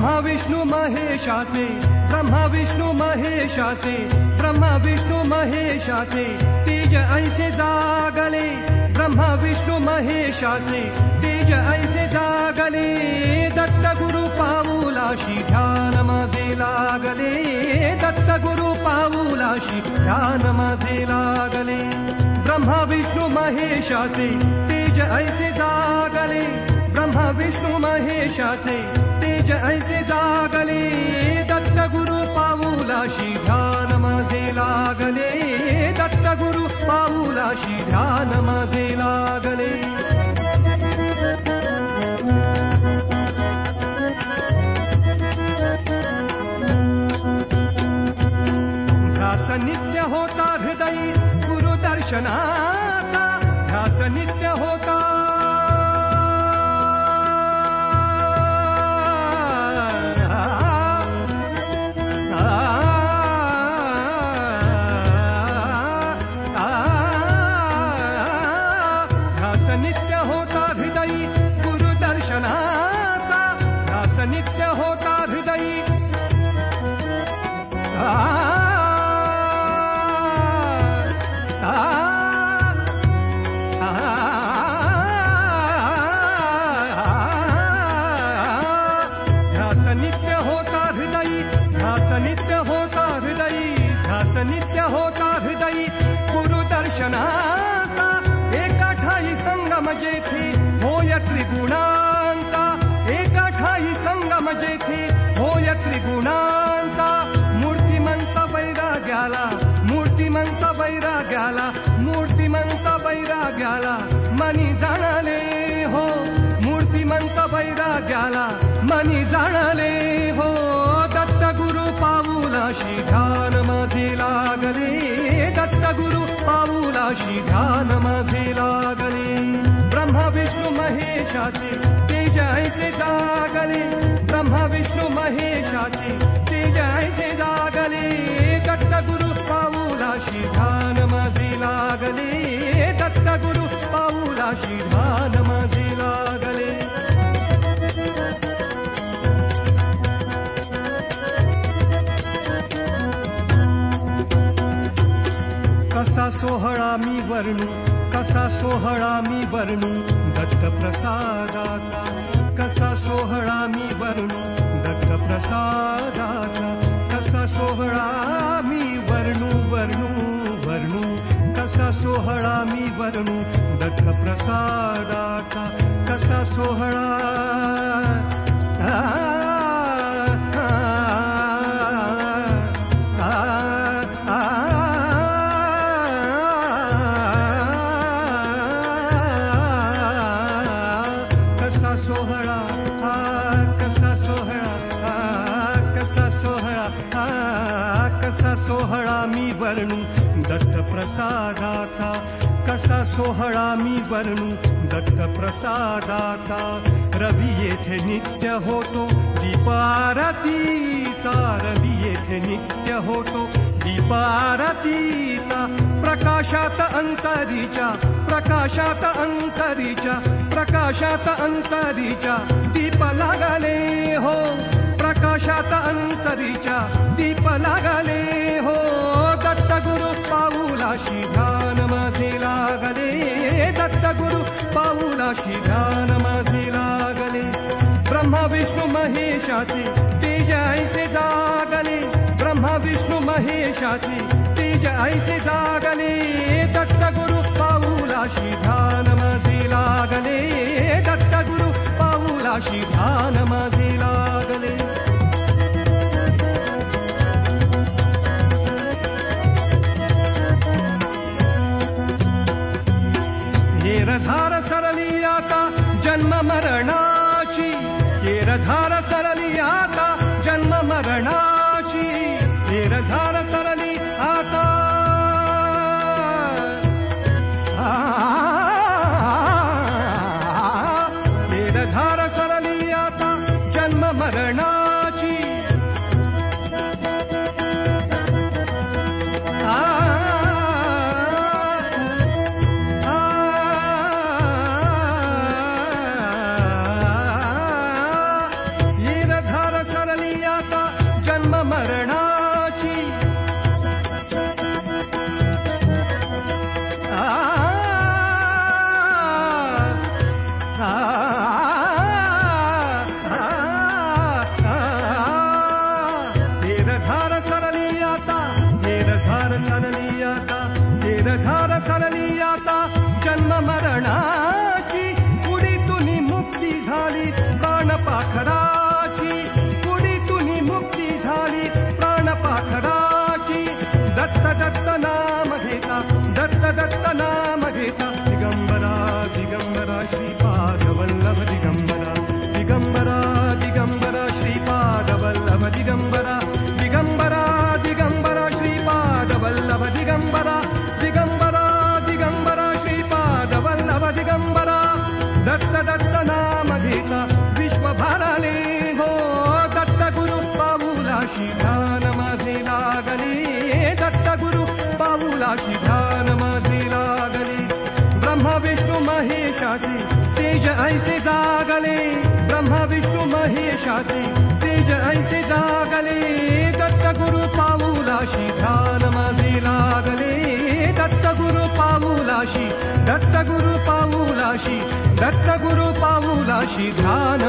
ब्रह्मा विष्णु महेशाचे ब्रह्मा विष्णु महेशाचे ब्रह्मा विष्णु महेशाचे तेज ऐसे जागले ब्रह्मा विष्णु महेशाचे तेज ऐसे जागले दत्त गुरु पाऊलाशी ध्यान माझे लागले दत्त गुरु पाऊलाशी ध्यान माझे लागले ब्रह्मा विष्णु महेशाचे तेज ऐसे जागले ब्रह्मा विष्णु महेशाचे तेज ऐसे जागले दत्त गुरु पाऊलाशी ध्यान माझे लागले। दत्त गुरु पाऊलाशी ध्यान माझे लागले। नित्य होता हृदय गुरु ध्यास नित्य होता ध्यास नित्य होता हृदय गुरु दर्शनाचा एका ठाई संगम जेथे होय त्रिगुणांचा एका ठाई संगम जेथे होय त्रिगुणांचा मूर्तिमंत वैराग्याला मूर्तिमंत वैराग्याला मूर्तिमंत वैराग्याला। मनी जाणले हो मूर्तिमंत वैराग्याला। मनी जाणले हो दत्त गुरु पाऊलाशी ध्यान माझे लागले दत्त गुरु माझे लागले ब्रह्मा विष्णु महेशाचे तेज ऐसे जागले। ब्रह्मा विष्णु महेशाचे तेज ऐसे जागले। दत्त गुरु पाऊलाशी ध्यान माझे लागले दत्त गुरु पाऊलाशी ध्यान कसा सोहळा मी वर्णू, कसा सोहळा मी वर्णू, दत्त प्रसादाचा। कसा सोहळा मी वर्णू, दत्त प्रसादाचा। कसा सोहळा मी वर्णू वर्णू वर्णू, कसा सोहळा मी वर्णू, दत्त प्रसादाचा। कसा सोहळा दत्त प्रसादाचा कसा सोहळा मी वर्णू दत्त येथे नित्य होतो दीपारतीचा प्रकाशात अंतरीच्या प्रकाशात अंतरीच्या प्रकाशात अंतरीच्या दीप लागले हो प्रकाशात अंतरीच्या दीप लागले हो दत्त गुरु पाऊलाशी ध्यान माझे लागले दत्त गुरु लागले ब्रह्मा विष्णू महेशाचे तेज ऐसे जागले ब्रह्मा विष्णू महेशाचे तेज ऐसे जागले दत्त गुरु माझे लागले दत्त गुरु माझे लागले ಭಾರತ ಧಾರ ಚಲನೀಯ ತೇರ ಧಾರ ಚಲ दत्त दत्त नाम घेता विश्वभराने हो दत्त गुरु ध्यान माझे लागले दत्त ब्रह्मा विष्णू महेशाचे तेज ऐसे जागले। ब्रह्मा विष्णू महेशाचे तेज ऐसे जागले। दत्त गुरु गुरु पाऊलाशी दत्त गुरु पाऊलाशी दत्त गुरु पाऊलाशी ध्यान